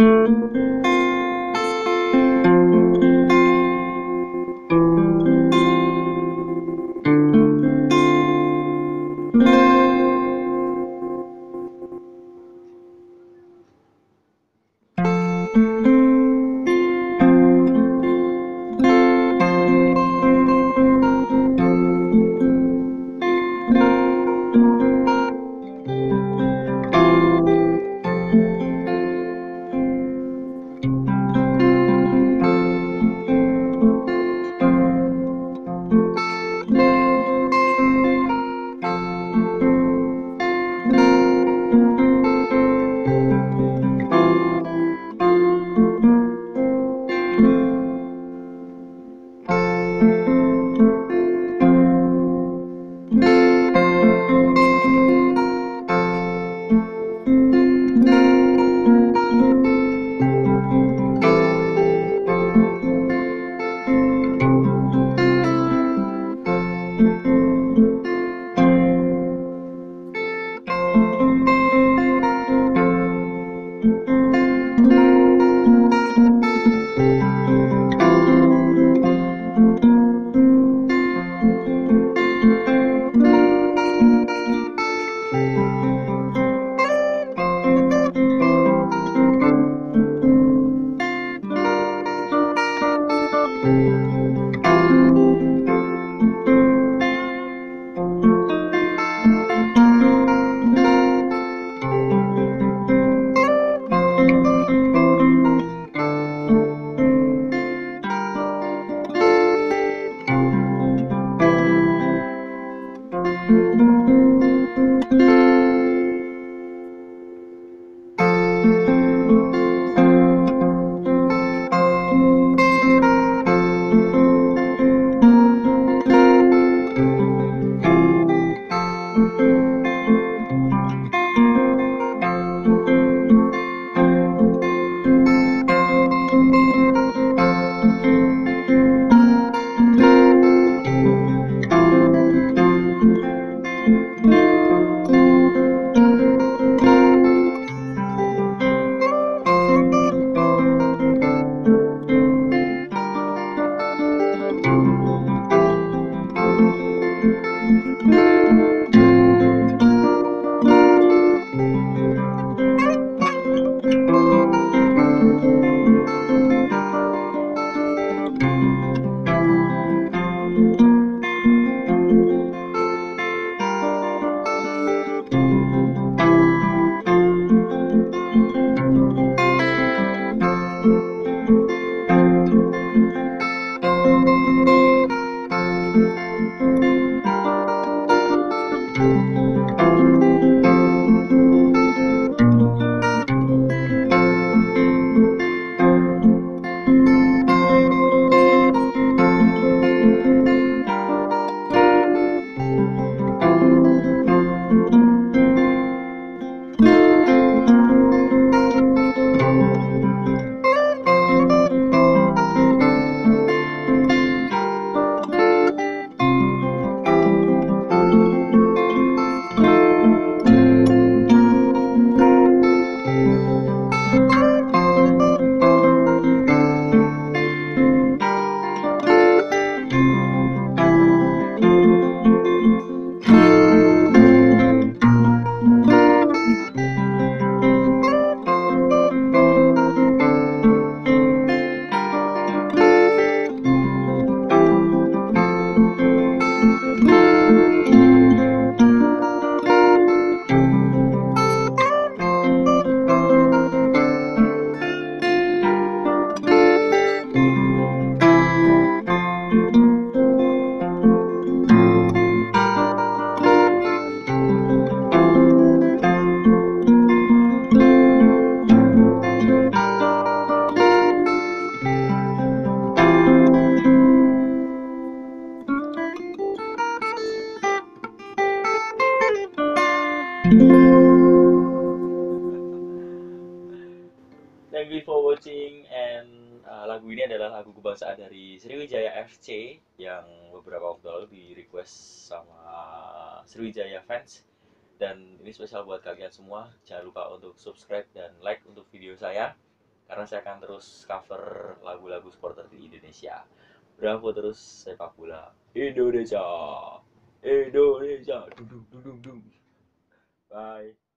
Música you for watching and uh, lagu ini adalah lagu kebangsaan dari Sriwijaya FC yang beberapa waktu lalu di request sama Sriwijaya fans. Dan ini spesial buat kalian semua. Jangan lupa untuk subscribe dan like untuk video saya karena saya akan terus cover lagu-lagu supporter di Indonesia. Bravo terus sepak bola Indonesia. Indonesia. Dung dung dung dung bye